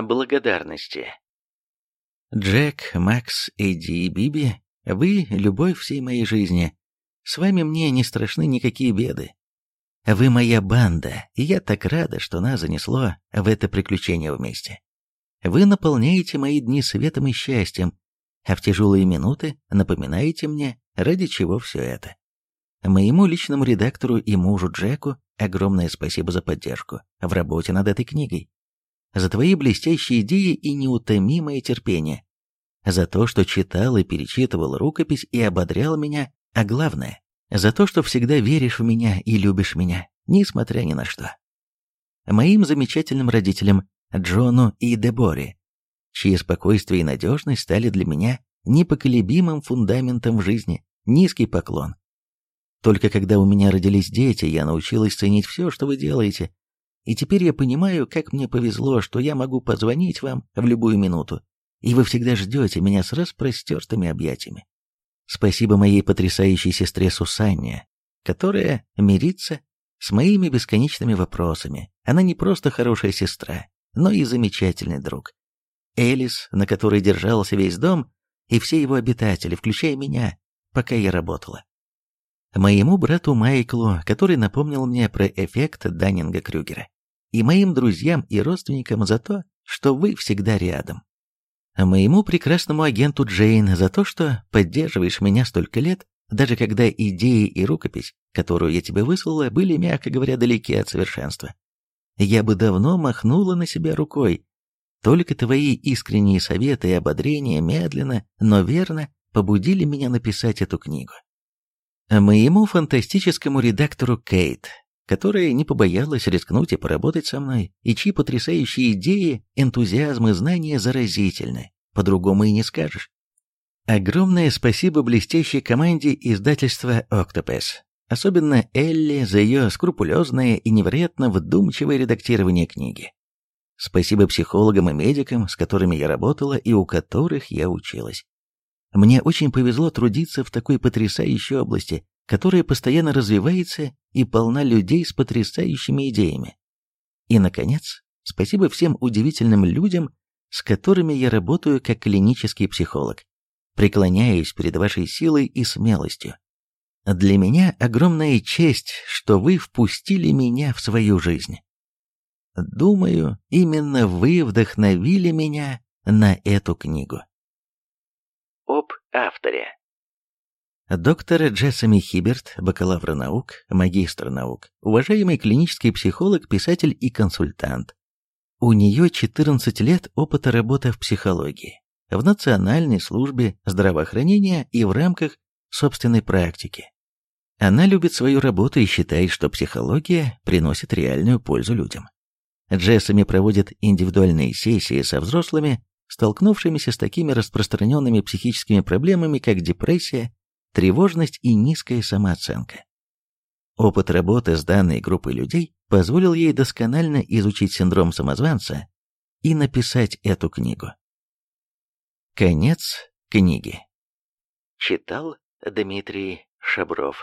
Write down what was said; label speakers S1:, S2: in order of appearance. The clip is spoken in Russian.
S1: Благодарности.
S2: Джек, Макс, Эдди и Биби, вы — любовь всей моей жизни. С вами мне не страшны никакие беды. Вы моя банда, и я так рада, что нас занесло в это приключение вместе. Вы наполняете мои дни светом и счастьем, а в тяжелые минуты напоминаете мне, ради чего все это. Моему личному редактору и мужу Джеку огромное спасибо за поддержку в работе над этой книгой, за твои блестящие идеи и неутомимое терпение, за то, что читал и перечитывал рукопись и ободрял меня, а главное, за то, что всегда веришь в меня и любишь меня, несмотря ни на что. Моим замечательным родителям Джону и Деборе, чьи спокойствие и надежность стали для меня непоколебимым фундаментом в жизни, низкий поклон. Только когда у меня родились дети, я научилась ценить все, что вы делаете, и теперь я понимаю, как мне повезло, что я могу позвонить вам в любую минуту, и вы всегда ждете меня с распростертыми объятиями. Спасибо моей потрясающей сестре Сусанне, которая мирится с моими бесконечными вопросами. Она не просто хорошая сестра, но и замечательный друг. Элис, на которой держался весь дом, и все его обитатели, включая меня, пока я работала. Моему брату Майклу, который напомнил мне про эффект Даннинга-Крюгера. И моим друзьям и родственникам за то, что вы всегда рядом. Моему прекрасному агенту Джейн за то, что поддерживаешь меня столько лет, даже когда идеи и рукопись, которую я тебе выслала, были, мягко говоря, далеки от совершенства. Я бы давно махнула на себя рукой, только твои искренние советы и ободрения медленно, но верно побудили меня написать эту книгу. Моему фантастическому редактору Кейт, которая не побоялась рискнуть и поработать со мной, и чьи потрясающие идеи, энтузиазм и знания заразительны, по-другому и не скажешь. Огромное спасибо блестящей команде издательства «Октопес», особенно Элли за ее скрупулезное и невероятно вдумчивое редактирование книги. Спасибо психологам и медикам, с которыми я работала и у которых я училась. Мне очень повезло трудиться в такой потрясающей области, которая постоянно развивается и полна людей с потрясающими идеями. И, наконец, спасибо всем удивительным людям, с которыми я работаю как клинический психолог. Преклоняюсь перед вашей силой и смелостью. Для меня огромная честь, что вы впустили меня в свою жизнь. Думаю, именно вы вдохновили меня на эту книгу.
S1: Авторе.
S2: Доктор Джессами Хиберт, бакалавр наук, магистр наук, уважаемый клинический психолог, писатель и консультант. У нее 14 лет опыта работы в психологии, в Национальной службе здравоохранения и в рамках собственной практики. Она любит свою работу и считает, что психология приносит реальную пользу людям. Джессами проводит индивидуальные сессии со взрослыми, столкнувшимися с такими распространенными психическими проблемами, как депрессия, тревожность и низкая самооценка. Опыт работы с данной группой людей позволил ей досконально изучить синдром самозванца и написать эту книгу. Конец книги.
S1: Читал Дмитрий Шабров.